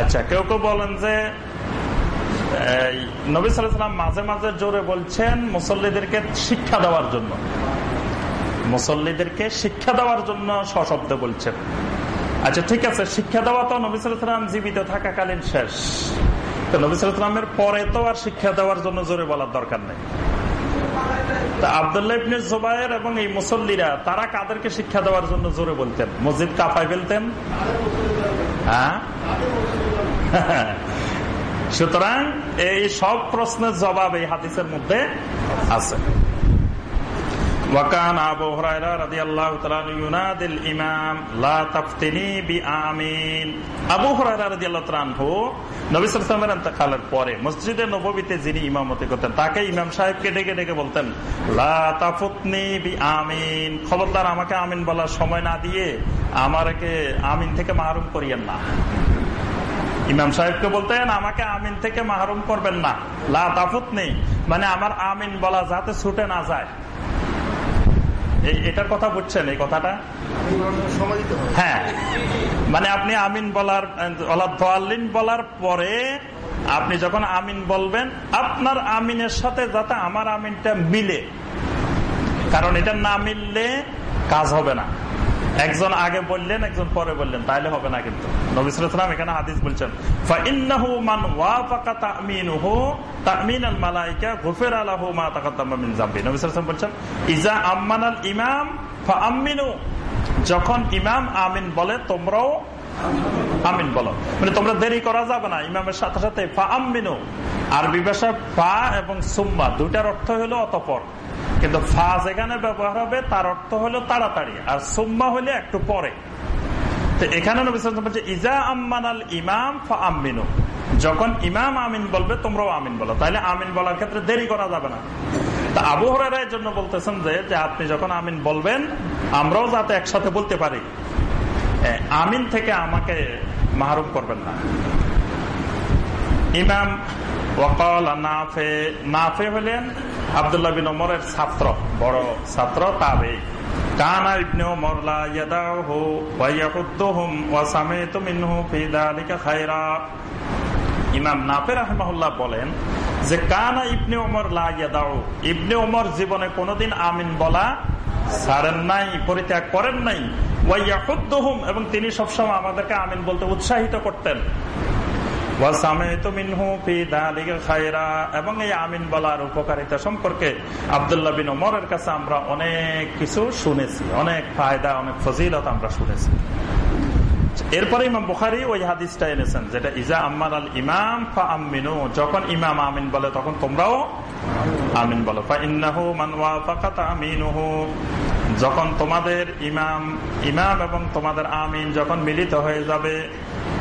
আচ্ছা কেউ কেউ বলেন যে নবী সালাম মাঝে মাঝে জোরে বলছেন মুসল্লিদেরকে শিক্ষা দেওয়ার জন্য। মুসল্লিদেরকে শিক্ষা দেওয়ার জন্য সশব্দে বলছেন। আচ্ছা ঠিক আছে, শিক্ষা দেওয়া তো নবী সালাম জীবিত থাকাকালীন শেষ। তো নবী সালামের পরে তো আর শিক্ষা দেওয়ার জন্য জোরে বলার দরকার নেই। এবং এই মুসল্লিরা, তারা কাদেরকে শিক্ষা দেওয়ার জন্য জোরে বলতেন? মসজিদ ফেলতেন? হ্যাঁ? সুতরাং এই সব প্রশ্নের জবাব এই হাদিসের মধ্যে আছে। وكان أبو هريرة رضي الله تعالى عنه ينادي الإمام لا تفتني بآمين আবু হুরায়রা রাদিয়াল্লাহু তাআলা আনহু নবী সাল্লাল্লাহু আলাইহি ওয়াসাল্লামের ইন্তেকালের পরে মসজিদে নববীতে যিনি ইমামতি করতেন তাকে ইমাম সাহেবকে ডেকে ডেকে বলতেন লা তাফুতনি বিআমিন খবরদার আমাকে আমিন বলার সময় না দিয়ে আমারকে আমিন থেকে মাহরুম করিয়েন না ইমাম সাহেবকে বলতেন আমাকে আমিন থেকে মাহরুম করবেন না লা তাফুত নেই মানে আমার আমিন বলা যাতে ছুটে না যায় এটার কথা বুঝছেন, এই কথাটা? হ্যাঁ। মানে আপনি আমিন বলার দোয়ালিন বলার পরে আপনি যখন আমিন বলবেন, আপনার আমিনের সাথে যাতে আমার আমিনটা মিলে। কারণ এটা না মিললে কাজ হবে না। একজন আগে বললেন, একজন পরে বললেন। তাইলে হবে না কিন্তু। এখানে যখন ইমাম আমিন বলে, তোমরাও আমিন বলো। মানে তোমরা দেরি করা যাবে না, ইমামের সাথে সাথে ফা আমিনু আরবি ভাষায় ফা এবং সুম্মা, দুইটার অর্থ হলো অতপর। কিন্তু ফা যেখানে ব্যবহার হবে, তার অর্থ হলো তাড়াতাড়ি, আর সুম্মা হলে একটু পরে। এখানে বলছে, ইজা আম্মান আল ইমাম আমিনু যখন ইমাম আমিন বলবে, তোমরাও আমিন বলো। তাহলে আমিন বলার ক্ষেত্রে দেরি করা যাবে না। তা আবু জন্য বলতেছেন যে আপনি যখন আমিন বলবেন, আমরাও যাতে একসাথে বলতে পারি। আমিন থেকে আমাকে মাহরুম করবেন না। ইমাম ওয়াকাল ওয়া ওয়া বলেন যে, কানা ইবনে ওমর, লা ইবনে ওমর জীবনে কোনোদিন আমিন বলা ছাড়েন নাই, পরিত্যাগ করেন নাই। ওয়াইয়াহুদ্দুহুম এবং তিনি সবসময় আমাদেরকে আমিন বলতে উৎসাহিত করতেন। এবং এই আমিন বলার উপকারিতা সম্পর্কে আবদুল্লাহ বিন ওমরের কাছে আমরা অনেক কিছু শুনেছি, অনেক ফায়দা, অনেক ফজিলত আমরা শুনেছি। এরপরে ইমাম বুখারি ওই হাদিসটা এনেছেন, যেটা ইজা আম্মান আল ইমাম ফা আমিনু যখন ইমাম আমিন বলে তখন তোমরাও আমিন বলো। ফা ইন্নাহু মান ওয়াফাকাতা আমিনুহু, যখন তোমাদের ইমাম ইমাম এবং তোমাদের আমিন যখন মিলিত হয়ে যাবে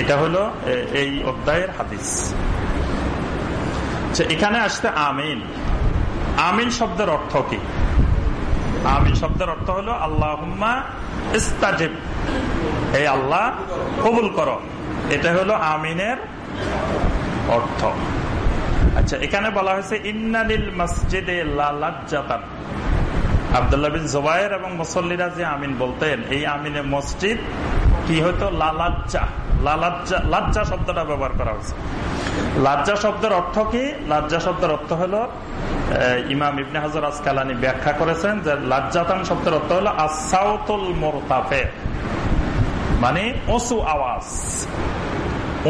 এটা হলো এই অধ্যায়ের হাদিস। এখানে আসতে আমিন। আমিন শব্দের অর্থ কি? আমিন শব্দের অর্থ হলো আল্লাহ ইস্তাজিব। এই আল্লাহ, কবুল করো। এটা হলো আমিনের অর্থ। আচ্ছা এখানে বলা হয়েছে, ইন্নালিল মসজিদে লালাজ্জাতান। আবদুল্লাহ বিন জোবায়ের এবং মুসল্লিরা যে আমিন বলতেন, এই আমিনে মসজিদ কি হয়তো লালাজ্জা লালাজ্জা লাজ্জা শব্দটা ব্যবহার করা হয়েছে। লাজ্জা শব্দের অর্থ কি? লাজ্জা শব্দের অর্থ হলো ইমাম ইবনে হাজার আজকালানি ব্যাখ্যা করেছেন যে লাজ্জাতান শব্দের অর্থ হলো আসাউতুল মোরতাফে। মানে অসু আওয়াজ।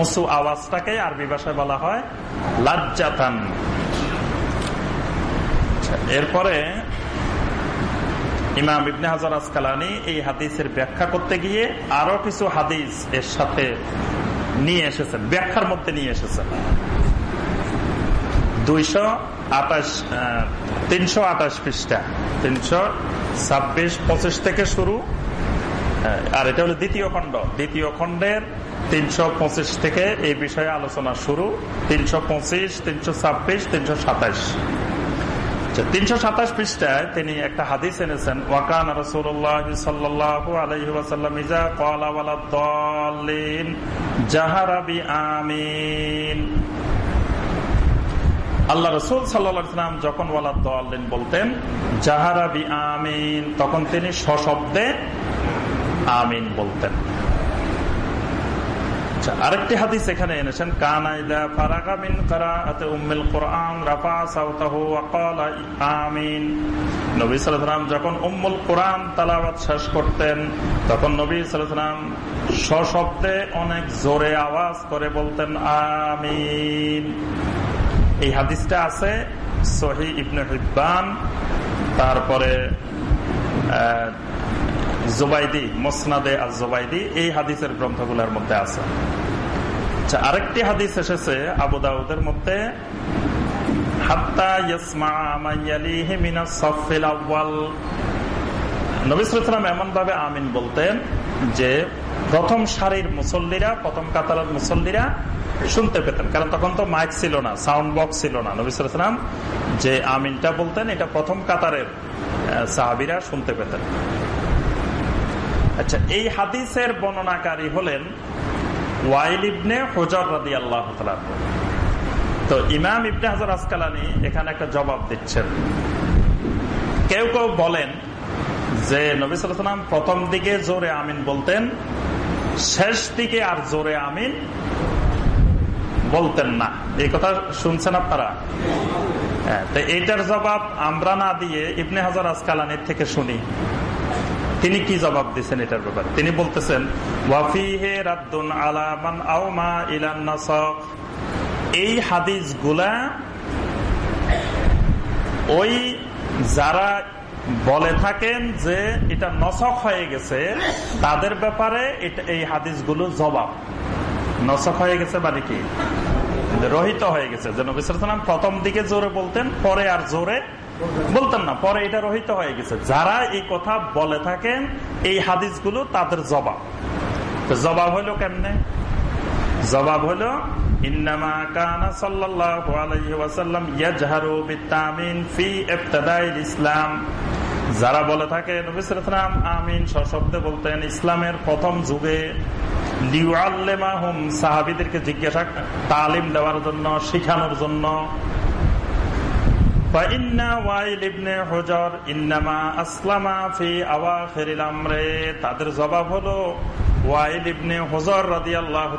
উঁচু আওয়াজটাকে আরবি ভাষায় বলা হয় লাজ্জাতান। এরপরে ইমাম ইবনে হাজার আসকালানি এই হাদিসের ব্যাখ্যা করতে গিয়ে আরও কিছু হাদিস এর সাথে নিয়ে এসেছেন, ব্যাখ্যার মধ্যে নিয়ে এসেছেন। পঁচিশ থেকে শুরু। আর এটা হলো দ্বিতীয় খণ্ড। দ্বিতীয় খণ্ডের তিনশো পঁচিশ থেকে এই বিষয়ে আলোচনা শুরু। তিনশো পঁচিশ, তিনশো ছাব্বিশ, তিনশো সাতাশ। তিনশো সাতাশ পৃষ্ঠায় তিনি একটা হাদিস এনেছেন, ওয়াকান আমিন আল্লাহ রসুল সাল্লাম যখন ওয়ালাদ্দিন বলতেন জাহারাবি আমিন তখন তিনি সশব্দে আমিন বলতেন। আরেকটি হাদিস এখানে এনেছেন কানাইদা ফারাগা মিন কিরাআতি উম্মুল কুরআন রাফা সাওতাহু ওয়া ক্বালা আমিন। নবী সাল্লাল্লাহু যখন উম্মুল কুরআন তেলাওয়াত শেষ করতেন, তখন নবী সাল্লাল্লাহু সশব্দে অনেক জোরে আওয়াজ করে বলতেন, আমিন। এই হাদিসটা আছে সহি ইবনে হিব্বান, তারপরে জোবাইদি, মোসনাদে আর জোবাইদি এই হাদিসের গ্রন্থগুলোর মধ্যে আছে। আচ্ছা আরেকটি হাদিস এসেছে আবু দাউদের মধ্যে এমন ভাবে আমিন বলতেন যে, প্রথম সারির মুসল্লিরা, প্রথম কাতারের মুসল্লিরা শুনতে পেতেন। কারণ তখন তো মাইক ছিল না সাউন্ড বক্স ছিল না। নবিসাম যে আমিনটা বলতেন, এটা প্রথম কাতারের সাহাবিরা শুনতে পেতেন। আচ্ছা এই হাদিসের বর্ণনাকারী হলেন ওয়াইল ইবনে হজর রাদি আল্লাহ তো ইমাম ইবনে হাজার আসকালানি এখানে একটা জবাব দিচ্ছেন। কেউ কেউ বলেন যে নবী সালাম প্রথম দিকে জোরে আমিন বলতেন, শেষ দিকে আর জোরে আমিন বলতেন না। এই কথা শুনছেন আপনারা? হ্যাঁ তো এইটার জবাব আমরা না দিয়ে ইবনে হাজার আসকালানির থেকে শুনি। তিনি কি জবাব দিচ্ছেন এটার ব্যাপারে? তিনি বলতেছেন এই হাদিসগুলা ওই যারা বলে থাকেন যে এটা নসক হয়ে গেছে, তাদের ব্যাপারে এই হাদিসগুলো জবাব। নসক হয়ে গেছে মানে কি? রহিত হয়ে গেছে। যে নবিসাম প্রথম দিকে জোরে বলতেন, পরে আর জোরে বলতেন না, পরে এটা রহিত হয়ে গেছে। যারা এই কথা বলে থাকেন, এই হাদিসগুলো তাদের জবাব। জবাব হইল কেমনে? জবাব হলো ইসলাম। যারা বলে থাকে আমিন সশব্দে বলতেন, ইসলামের প্রথম যুগে সাহাবীদেরকে জিজ্ঞাসা, তালিম দেওয়ার জন্য, শিখানোর জন্য তাদের জবাব হলো, ওয়াইল ইবনে হজর আল্লাহ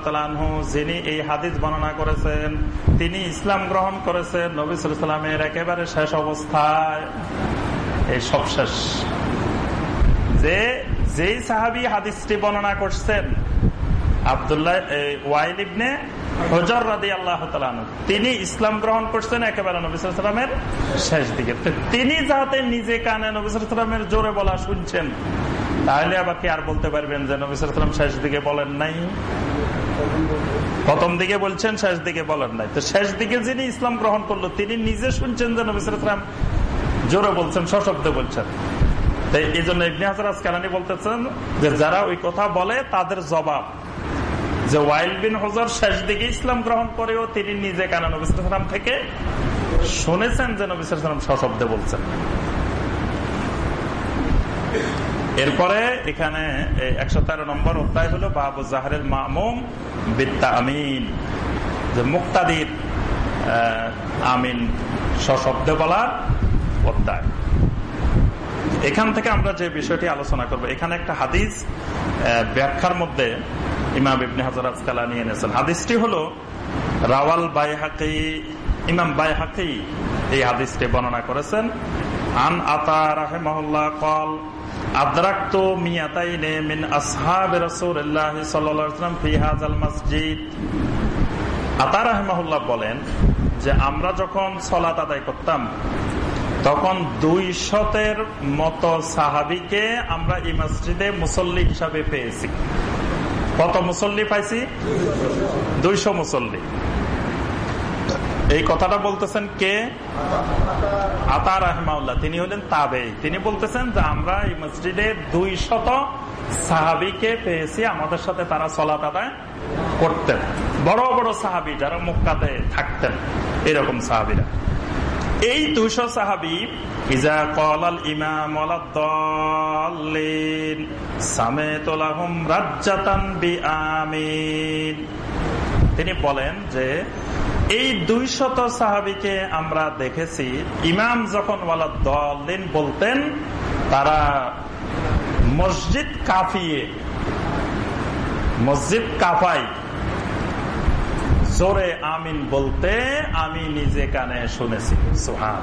যিনি এই হাদিস বর্ণনা করেছেন, তিনি ইসলাম গ্রহণ করেছেন নবী সালামের একেবারে শেষ অবস্থায়। এই সব শেষ। যে, যেই সাহাবি হাদিসটি বর্ণনা করছেন, আবদুল্লাহ ওয়াইল ইবনে তিনি ইসলাম গ্রহণ করছেন একেবারে নবিসামের শেষ দিকে। তিনি যাতে নিজে কানে নবিসামের জোরে বলা শুনছেন, তাহলে আবার কি আর বলতে পারবেন যে নবিসাম শেষ দিকে বলেন নাই। প্রথম দিকে বলছেন, শেষ দিকে বলেন নাই। তো শেষ দিকে যিনি ইসলাম গ্রহণ করল, তিনি নিজে শুনছেন যে নবিসাম জোরে বলছেন, সশব্দে বলছেন। এই জন্য ইবনে হাজার কালানি বলতেছেন যে যারা ওই কথা বলে, তাদের জবাব যে ওয়াইল বিন হজর শেষ দিকে ইসলাম গ্রহণ করেও তিনি নিজে কানা নবিসাম থেকে শুনেছেন যে নবিসাম সশব্দে বলছেন। এরপরে এখানে একশো তেরো নম্বর অধ্যায় হলো বাবু জাহারের মামুম বিদ্যা আমিন যে মুক্তাদির আমিন সশব্দে বলার অধ্যায়। এখান থেকে আমরা যে বিষয়টি আলোচনা করব, এখানে একটা হাদিস ব্যাখ্যার মধ্যে ইমাম ইবনে হাজার আজকালা নিয়ে এনেছেন। হাদিসটি হলো রাওয়াল বাই হাকি ইমাম বাই হাকি এই হাদিসটি বর্ণনা করেছেন। আন আতা রাহেমাহুল্লাহ কল বলেন যে আমরা যখন সলাত আদায় করতাম, তখন দুই শতের মতো সাহাবিকে আমরা এই মসজিদে মুসল্লি হিসাবে পেয়েছি। কত মুসল্লি পাইছি? দুইশো মুসল্লি। এই কথাটা বলতেছেন কে? আতা রাহমাউল্লাহ। তিনি হলেন তাবে তিনি বলতেছেন যে, আমরা এই মসজিদে দুই শত সাহাবিকে পেয়েছি। আমাদের সাথে তারা চলা আদায় করতেন। বড় বড় সাহাবি যারা মুক্কাতে থাকতেন, এরকম সাহাবিরা। এই দুইশো সাহাবি, ইজা কলাল ইমাম সামেতলাহম রাজ্জাতান বি আমিন তিনি বলেন যে, এই দুই শত সাহাবিকে আমরা দেখেছি, ইমাম যখন দলিন বলতেন, তারা মসজিদ কাফিয়ে, মসজিদ কাফাই জোরে আমিন বলতে আমি নিজে কানে শুনেছি। সোহান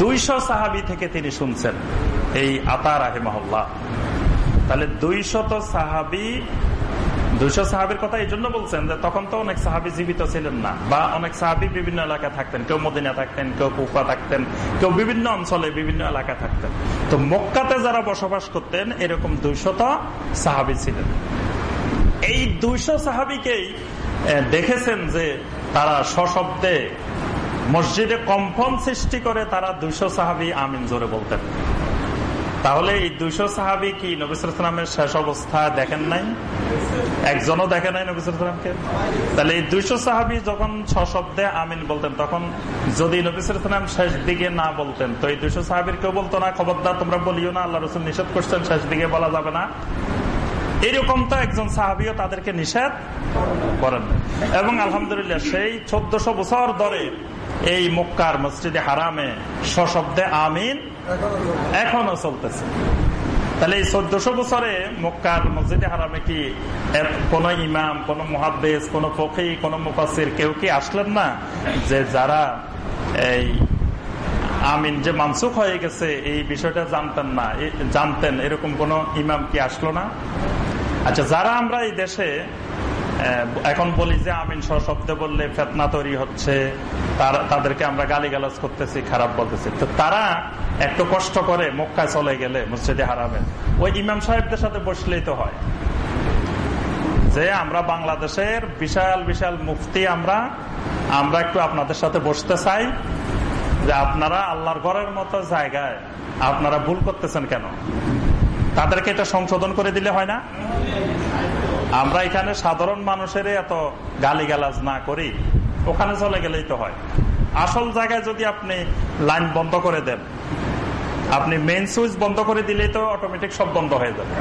দুইশো সাহাবি থেকে তিনি শুনছেন এই আতার মহল্লা তাহলে দুইশত সাহাবি, দুইশো সাহাবির কথা এই জন্য বলছেন যে তখন তো অনেক সাহাবি জীবিত ছিলেন না বা অনেক সাহাবি বিভিন্ন এলাকায় থাকতেন, কেউ মদিনা থাকতেন, কেউ কুফা থাকতেন, কেউ বিভিন্ন অঞ্চলে বিভিন্ন এলাকায় থাকতেন। তো মক্কাতে যারা বসবাস করতেন, এরকম দুইশত সাহাবি ছিলেন। এই দুইশো সাহাবিকেই দেখেছেন যে তারা সশব্দে মসজিদে কম্পন সৃষ্টি করে তারা দুইশো সাহাবি আমিন জোরে বলতেন। তাহলে এই দুইশো সাহাবি কি নবিসামের শেষ অবস্থা দেখেন নাই? একজনও দেখে নাই নবিসামকে তাহলে এই দুইশো সাহাবি যখন সশব্দে আমিন বলতেন, তখন যদি নবিসাম শেষ দিকে না বলতেন, তো এই দুইশো সাহাবির কেউ বলতো না, খবরদার, তোমরা বলিও না, আল্লাহ রসুল নিষেধ করছেন, শেষ দিকে বলা যাবে না। এরকম তো একজন সাহাবিও তাদেরকে নিষেধ করেন এবং আলহামদুলিল্লাহ সেই চোদ্দশো বছর ধরে এই মক্কার মসজিদে হারামে সশব্দে আমিন এখনও চলতেছে। তাহলে এই চোদ্দশো বছরে মক্কার মসজিদে হারামে কি কোন ইমাম, কোন মহাদ্দেশ কোন ফকি কোন মুফাসির কেউ কি আসলেন না যে যারা এই আমিন যে মানসুখ হয়ে গেছে এই বিষয়টা জানতেন না? জানতেন এরকম কোন ইমাম কি আসলো না? আচ্ছা যারা আমরা এই দেশে এখন বলি যে আমিন সহ শব্দে বললে ফেতনা তৈরি হচ্ছে তাদেরকে আমরা গালি গালাজ করতেছি, খারাপ বলতেছি। তো তারা একটু কষ্ট করে মক্কায় চলে গেলে মসজিদে হারাবে ওই ইমাম সাহেবদের সাথে বসলেই তো হয়। যে আমরা বাংলাদেশের বিশাল বিশাল মুফতি, আমরা আমরা একটু আপনাদের সাথে বসতে চাই যে আপনারা আল্লাহর ঘরের মতো জায়গায় আপনারা ভুল করতেছেন কেন? তাদেরকে এটা সংশোধন করে দিলে হয় না? আমরা এখানে সাধারণ মানুষের এত গালিগালাজ না করি। ওখানে চলে গেলেই তো হয়। আসল জায়গায় যদি আপনি লাইন বন্ধ করে দেন, আপনি মেন সুইচ বন্ধ করে দিলেই তো অটোমেটিক সব বন্ধ হয়ে যাবে।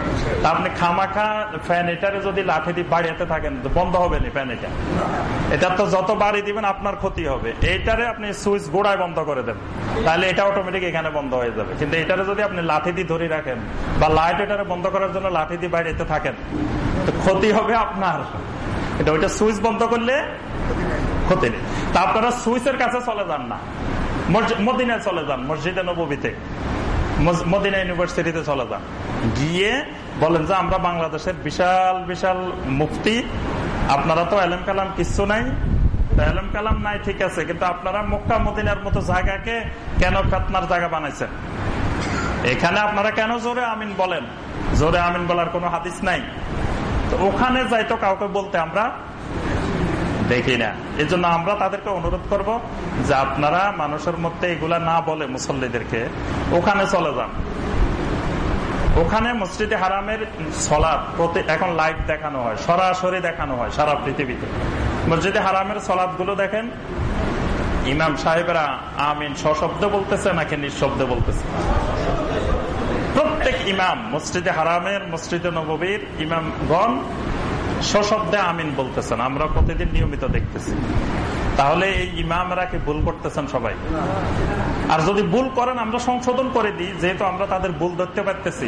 আপনি খামাখা ফ্যান এটারে যদি লাঠি দিয়ে বাড়িতে থাকেন বন্ধ হবে না ফ্যান এটা। এটা তো যত বাড়ি দিবেন আপনার ক্ষতি হবে। এইটারে আপনি সুইচ গোড়ায় বন্ধ করে দেন। তাহলে এটা অটোমেটিক এখানে বন্ধ হয়ে যাবে। কিন্তু এটারে যদি আপনি লাঠি দিয়ে ধরে রাখেন বা লাইট এটারে বন্ধ করার জন্য লাঠি দিয়ে বাড়িতে থাকেন, তো ক্ষতি হবে আপনার। এটা ওইটা সুইচ বন্ধ করলে ক্ষতি নেই। তা আপনারা সুইচের কাছে চলে যান না। মদিনায় চলে যান, মসজিদে নবীতে মদিনা ইউনিভার্সিটিতে চলে যান। গিয়ে বলেন যে আমরা বাংলাদেশের বিশাল বিশাল মুফতি আপনারা তো এলএম কালাম কিচ্ছু নাই। এলএম কালাম নাই, ঠিক আছে, কিন্তু আপনারা মক্কা মদিনার মতো জায়গাকে কেন ফেতনার জায়গা বানাইছেন? এখানে আপনারা কেন জোরে আমিন বলেন? জোরে আমিন বলার কোনো হাদিস নাই। তো ওখানে যাইতো কাউকে বলতে আমরা দেখি না। এই জন্য আমরা তাদেরকে অনুরোধ করব যে আপনারা মানুষের মধ্যে এগুলা না বলে মুসল্লিদেরকে ওখানে চলে যান। ওখানে মসজিদে হারামের সলাদ এখন লাইভ দেখানো হয়, সরাসরি দেখানো হয় সারা পৃথিবীতে। মসজিদে হারামের সলাদগুলো দেখেন, ইমাম সাহেবরা আমিন, সশব্দ বলতেছে নাকি নিঃশব্দে বলতেছে? প্রত্যেক ইমাম, মসজিদে হারামের, মসজিদে নবীর ইমামগণ সশব্দে আমিন বলতেছেন। আমরা প্রতিদিন নিয়মিত দেখতেছি। তাহলে এই ইমামরা কি ভুল করতেছেন সবাই? আর যদি ভুল করেন, আমরা সংশোধন করে দিই, যেহেতু আমরা তাদের ভুল ধরতে পারতেছি।